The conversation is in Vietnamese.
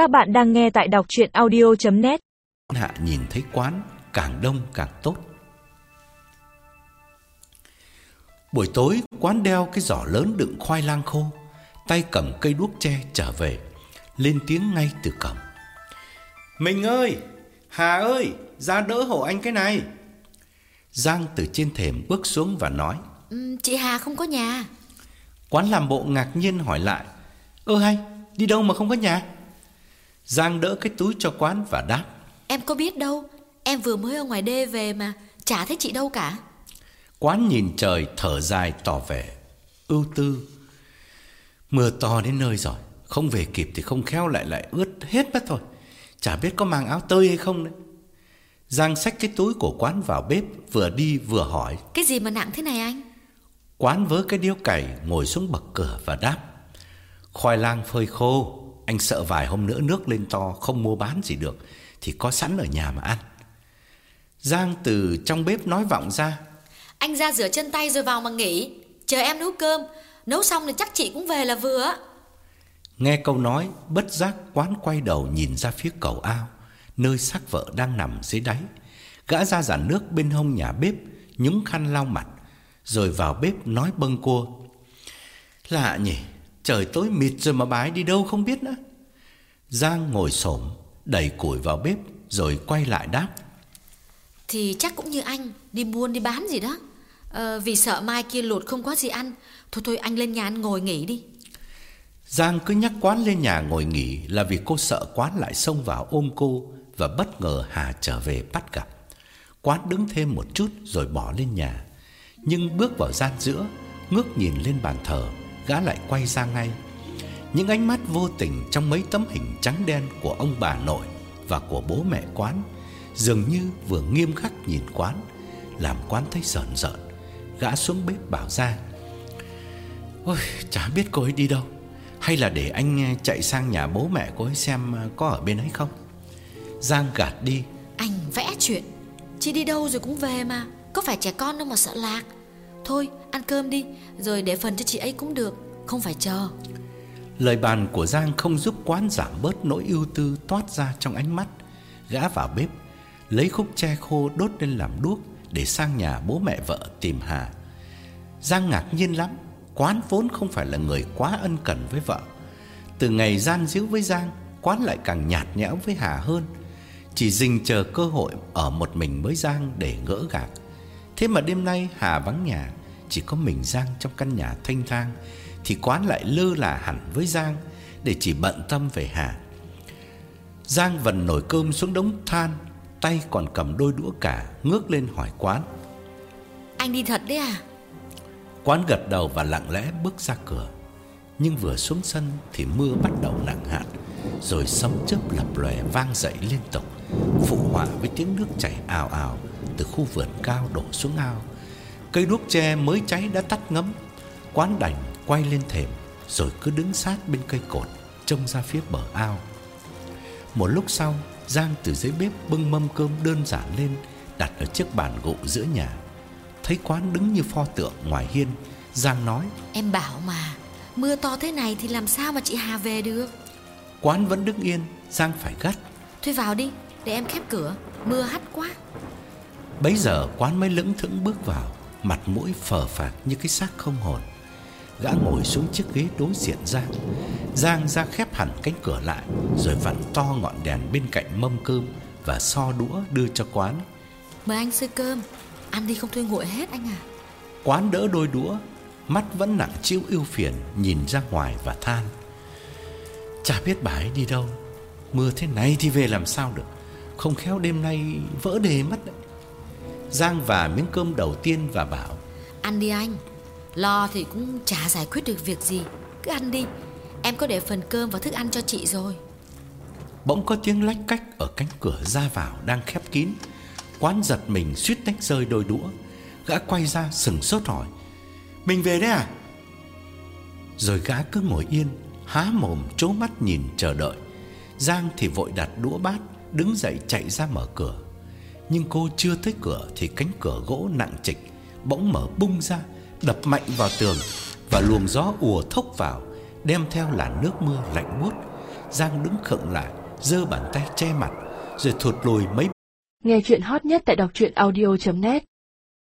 Các bạn đang nghe tại đọc chuyện audio.net Hạ nhìn thấy quán càng đông càng tốt. Buổi tối quán đeo cái giỏ lớn đựng khoai lang khô, tay cầm cây đuốc tre trở về, lên tiếng ngay từ cổng. Mình ơi, Hà ơi, ra đỡ hộ anh cái này. Giang từ trên thềm bước xuống và nói. Ừ, chị Hà không có nhà. Quán làm bộ ngạc nhiên hỏi lại. Ơ hay, đi đâu mà không có nhà? Giang đỡ cái túi cho quán và đáp. Em có biết đâu, em vừa mới ở ngoài đê về mà, chả thấy chị đâu cả. Quán nhìn trời thở dài tỏ vẻ ưu tư. Mưa to đến nơi rồi, không về kịp thì không khéo lại lại ướt hết mất thôi. Chả biết có mang áo tơi hay không đấy. Giang xách cái túi của quán vào bếp, vừa đi vừa hỏi. Cái gì mà nặng thế này anh? Quán vớ cái điếu cày ngồi xuống bậc cửa và đáp. Khoai lang phơi khô, anh sợ vài hôm nữa nước lên to không mua bán gì được thì có sẵn ở nhà mà ăn. Giang từ trong bếp nói vọng ra. Anh ra rửa chân tay rồi vào mà nghỉ, chờ em nấu cơm, nấu xong thì chắc chị cũng về là vừa. Nghe câu nói, bất giác quán quay đầu nhìn ra phía cầu ao, nơi xác vợ đang nằm dưới đáy. Gã ra giản nước bên hông nhà bếp, nhúng khăn lau mặt, rồi vào bếp nói bâng cua. Lạ nhỉ, trời tối mịt rồi mà ấy đi đâu không biết nữa. Giang ngồi xổm đẩy củi vào bếp rồi quay lại đáp. Thì chắc cũng như anh, đi buôn đi bán gì đó. Ờ, vì sợ mai kia lụt không có gì ăn. Thôi thôi anh lên nhà ăn ngồi nghỉ đi. Giang cứ nhắc quán lên nhà ngồi nghỉ là vì cô sợ quán lại xông vào ôm cô và bất ngờ Hà trở về bắt gặp. Quán đứng thêm một chút rồi bỏ lên nhà. Nhưng bước vào gian giữa, ngước nhìn lên bàn thờ, gã lại quay ra ngay. Những ánh mắt vô tình trong mấy tấm hình trắng đen của ông bà nội và của bố mẹ quán dường như vừa nghiêm khắc nhìn quán, làm quán thấy sợn rợn. Gã xuống bếp bảo ra: "Ôi, chả biết cô ấy đi đâu." Hay là để anh à, chạy sang nhà bố mẹ cô ấy xem à, có ở bên ấy không? Giang gạt đi Anh vẽ chuyện. Chị đi đâu rồi cũng về mà. Có phải trẻ con đâu mà sợ lạc. Thôi ăn cơm đi Rồi để phần cho chị ấy cũng được. Không phải chờ. Lời bàn của Giang không giúp quán giảm bớt nỗi ưu tư toát ra trong ánh mắt. Gã vào bếp, Lấy khúc tre khô đốt lên làm đuốc Để sang nhà bố mẹ vợ tìm Hà. Giang ngạc nhiên lắm, Quán vốn không phải là người quá ân cần với vợ. Từ ngày gian díu với Giang, Quán lại càng nhạt nhẽo với Hà hơn. Chỉ dình chờ cơ hội Ở một mình với Giang để gỡ gạc. Thế mà đêm nay Hà vắng nhà, Chỉ có mình Giang trong căn nhà thanh thang. Thì quán lại lơ là hẳn với Giang Để chỉ bận tâm về Hà. Giang vần nồi cơm xuống đống than Tay còn cầm đôi đũa cả Ngước lên hỏi quán. Anh đi thật đấy à? Quán gật đầu và lặng lẽ bước ra cửa. Nhưng vừa xuống sân thì mưa bắt đầu nặng hạt Rồi sấm chớp lập lòe vang dậy liên tục Phụ họa với tiếng nước chảy ào ào Từ khu vườn cao đổ xuống ao. Cây đuốc tre mới cháy đã tắt ngấm Quán đành quay lên thềm Rồi cứ đứng sát bên cây cột Trông ra phía bờ ao. Một lúc sau Giang từ dưới bếp bưng mâm cơm đơn giản lên Đặt ở chiếc bàn gỗ giữa nhà. Thấy quán đứng như pho tượng ngoài hiên Giang nói Em bảo mà Mưa to thế này thì làm sao mà chị Hà về được? Quán vẫn đứng yên Giang phải gắt. Thôi vào đi để em khép cửa Mưa hắt quá. Bấy giờ quán mới lững thững bước vào Mặt mũi phờ phạc như cái xác không hồn Gã ngồi xuống chiếc ghế đối diện Giang. Giang ra khép hẳn cánh cửa lại Rồi vặn to ngọn đèn bên cạnh mâm cơm Và so đũa đưa cho quán. Mời anh xơi cơm. Ăn đi không thôi nguội hết anh à Quán đỡ đôi đũa Mắt vẫn nặng chiếu ưu phiền Nhìn ra ngoài và than. Chả biết bà ấy đi đâu. Mưa thế này thì về làm sao được? Không khéo đêm nay vỡ đề mất đấy. Giang và miếng cơm đầu tiên và bảo Ăn đi anh Lo thì cũng chả giải quyết được việc gì. Cứ ăn đi. Em có để phần cơm và thức ăn cho chị rồi. Bỗng có tiếng lách cách Ở cánh cửa ra vào đang khép kín. Quán giật mình suýt tách rơi đôi đũa. Gã quay ra sừng sốt hỏi, Mình về đấy à? Rồi gã cứ ngồi yên, Há mồm trố mắt nhìn chờ đợi. Giang thì vội đặt đũa bát, Đứng dậy chạy ra mở cửa. Nhưng cô chưa tới cửa Thì cánh cửa gỗ nặng trịch Bỗng mở bung ra Đập mạnh vào tường Và luồng gió ùa thốc vào Đem theo làn nước mưa lạnh buốt. Giang đứng khựng lại, giơ bàn tay che mặt, rồi thụt lùi mấy Nghe chuyện hot nhất tại đọc truyện audio.net